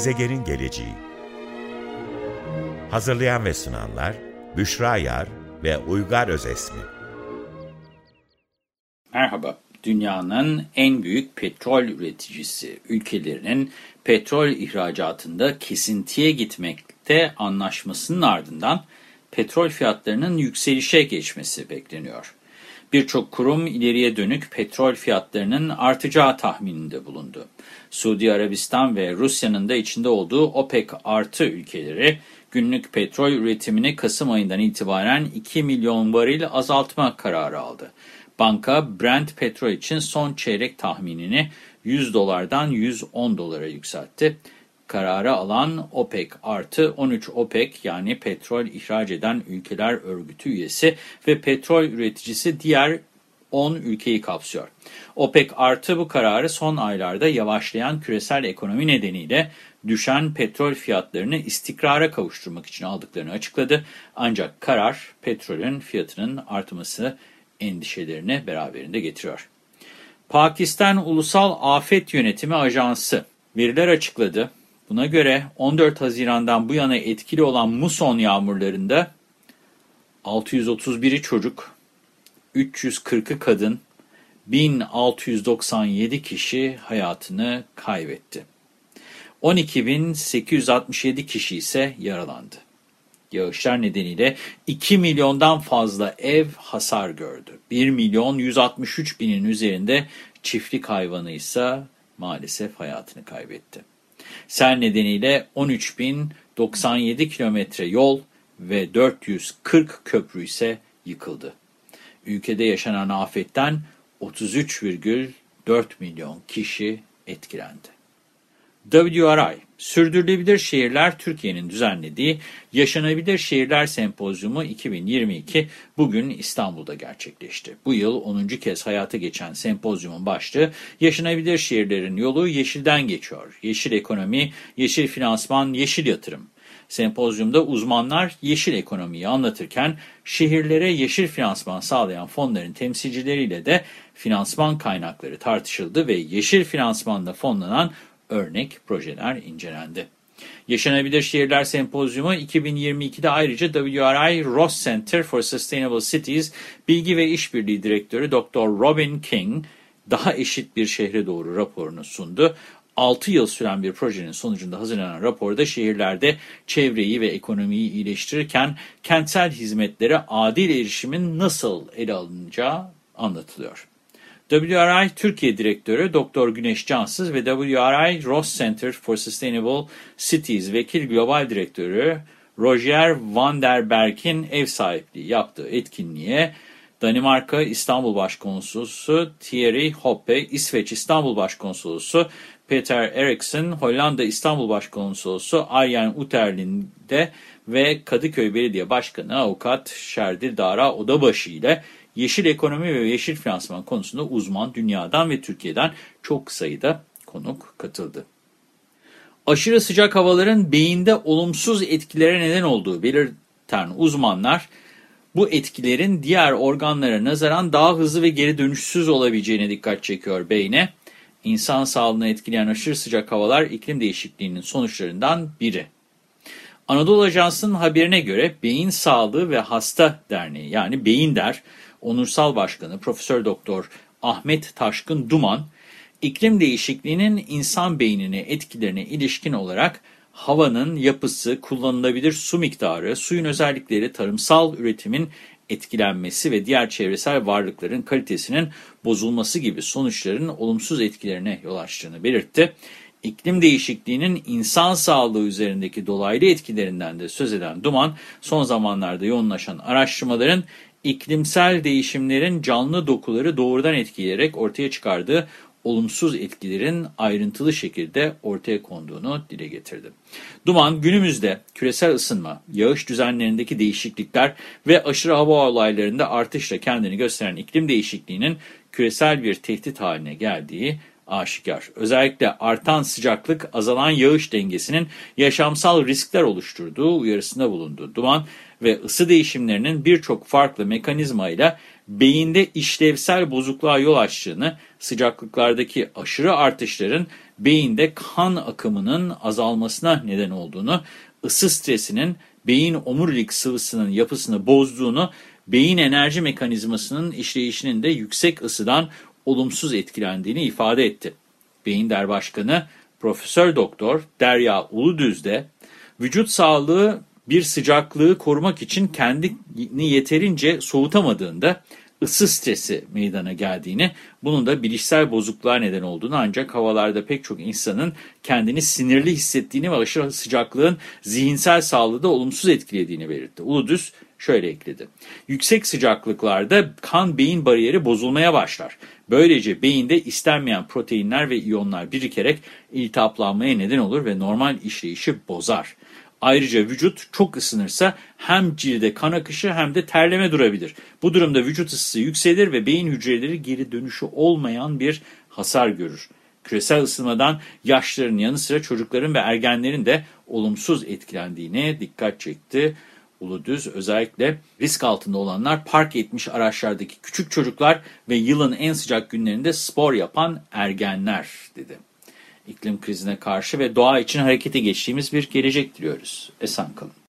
Gezegenin geleceği Hazırlayan ve sunanlar Büşra Yar ve Uygar Özesmi Merhaba, dünyanın en büyük petrol üreticisi ülkelerinin petrol ihracatında kesintiye gitmekte anlaşmasının ardından petrol fiyatlarının yükselişe geçmesi bekleniyor. Birçok kurum ileriye dönük petrol fiyatlarının artacağı tahmininde bulundu. Suudi Arabistan ve Rusya'nın da içinde olduğu OPEC artı ülkeleri günlük petrol üretimini Kasım ayından itibaren 2 milyon varil azaltma kararı aldı. Banka Brent petrol için son çeyrek tahminini 100 dolardan 110 dolara yükseltti. Kararı alan OPEC artı 13 OPEC yani petrol ihraç eden ülkeler örgütü üyesi ve petrol üreticisi diğer 10 ülkeyi kapsıyor. OPEC artı bu kararı son aylarda yavaşlayan küresel ekonomi nedeniyle düşen petrol fiyatlarını istikrara kavuşturmak için aldıklarını açıkladı. Ancak karar petrolün fiyatının artması endişelerini beraberinde getiriyor. Pakistan Ulusal Afet Yönetimi Ajansı veriler açıkladı. Buna göre 14 Haziran'dan bu yana etkili olan muson yağmurlarında 631'i çocuk, 340'ı kadın, 1697 kişi hayatını kaybetti. 12.867 kişi ise yaralandı. Yağışlar nedeniyle 2 milyondan fazla ev hasar gördü. 1 milyon 163 binin üzerinde çiftlik hayvanı ise maalesef hayatını kaybetti. Sel nedeniyle 13.097 kilometre yol ve 440 köprü ise yıkıldı. Ülkede yaşanan afetten 33,4 milyon kişi etkilendi. WRI, Sürdürülebilir Şehirler Türkiye'nin düzenlediği Yaşanabilir Şehirler Sempozyumu 2022 bugün İstanbul'da gerçekleşti. Bu yıl 10. kez hayata geçen sempozyumun başlığı Yaşanabilir Şehirlerin Yolu Yeşilden Geçiyor. Yeşil ekonomi, yeşil finansman, yeşil yatırım. Sempozyumda uzmanlar yeşil ekonomiyi anlatırken şehirlere yeşil finansman sağlayan fonların temsilcileriyle de finansman kaynakları tartışıldı ve yeşil finansmanla fonlanan örnek projeler incelendi. Yaşanabilir Şehirler Sempozyumu 2022'de ayrıca WRI Ross Center for Sustainable Cities Bilgi ve İşbirliği Direktörü Dr. Robin King daha eşit bir şehre doğru raporunu sundu. 6 yıl süren bir projenin sonucunda hazırlanan raporda şehirlerde çevreyi ve ekonomiyi iyileştirirken kentsel hizmetlere adil erişimin nasıl ele alınacağı anlatılıyor. WRI Türkiye Direktörü Dr. Güneş Cansız ve WRI Ross Center for Sustainable Cities Vekil Global Direktörü Roger van der Berg'in ev sahipliği yaptığı etkinliğe Danimarka İstanbul Başkonsolosu Thierry Hoppe, İsveç İstanbul Başkonsolosu Peter Eriksson, Hollanda İstanbul Başkonsolosu Arjen Uterlinde ve Kadıköy Belediye Başkanı Avukat Şerdil Dara Odabaşı ile yeşil ekonomi ve yeşil finansman konusunda uzman dünyadan ve Türkiye'den çok sayıda konuk katıldı. Aşırı sıcak havaların beyinde olumsuz etkilere neden olduğu belirten uzmanlar, bu etkilerin diğer organlara nazaran daha hızlı ve geri dönüşsüz olabileceğine dikkat çekiyor beyne. İnsan sağlığını etkileyen aşırı sıcak havalar iklim değişikliğinin sonuçlarından biri. Anadolu Ajansı'nın haberine göre Beyin Sağlığı ve Hasta Derneği yani Beyin Der Onursal Başkanı Profesör Doktor Ahmet Taşkın Duman, iklim değişikliğinin insan beynine etkilerine ilişkin olarak havanın yapısı, kullanılabilir su miktarı, suyun özellikleri, tarımsal üretimin etkilenmesi ve diğer çevresel varlıkların kalitesinin bozulması gibi sonuçların olumsuz etkilerine yol açtığını belirtti. İklim değişikliğinin insan sağlığı üzerindeki dolaylı etkilerinden de söz eden Duman, son zamanlarda yoğunlaşan araştırmaların iklimsel değişimlerin canlı dokuları doğrudan etkileyerek ortaya çıkardığı olumsuz etkilerin ayrıntılı şekilde ortaya konduğunu dile getirdi. Duman günümüzde küresel ısınma, yağış düzenlerindeki değişiklikler ve aşırı hava olaylarında artışla kendini gösteren iklim değişikliğinin küresel bir tehdit haline geldiği aşikar. Özellikle artan sıcaklık, azalan yağış dengesinin yaşamsal riskler oluşturduğu uyarısında bulundu. Duman ve ısı değişimlerinin birçok farklı mekanizma ile beyinde işlevsel bozukluğa yol açtığını, sıcaklıklardaki aşırı artışların beyinde kan akımının azalmasına neden olduğunu, ısı stresinin beyin omurilik sıvısının yapısını bozduğunu, beyin enerji mekanizmasının işleyişinin de yüksek ısıdan olumsuz etkilendiğini ifade etti. Beyin Der Başkanı Profesör Doktor Derya Uludüz de vücut sağlığı bir sıcaklığı korumak için kendini yeterince soğutamadığında ısı stresi meydana geldiğini, bunun da bilişsel bozukluğa neden olduğunu ancak havalarda pek çok insanın kendini sinirli hissettiğini ve aşırı sıcaklığın zihinsel sağlığı da olumsuz etkilediğini belirtti. Uludüz şöyle ekledi. Yüksek sıcaklıklarda kan beyin bariyeri bozulmaya başlar. Böylece beyinde istenmeyen proteinler ve iyonlar birikerek iltihaplanmaya neden olur ve normal işleyişi bozar. Ayrıca vücut çok ısınırsa hem cilde kan akışı hem de terleme durabilir. Bu durumda vücut ısısı yükselir ve beyin hücreleri geri dönüşü olmayan bir hasar görür. Küresel ısınmadan yaşların yanı sıra çocukların ve ergenlerin de olumsuz etkilendiğine dikkat çekti. Uludüz özellikle risk altında olanlar park etmiş araçlardaki küçük çocuklar ve yılın en sıcak günlerinde spor yapan ergenler dedi. İklim krizine karşı ve doğa için harekete geçtiğimiz bir gelecek diliyoruz. Esen kalın.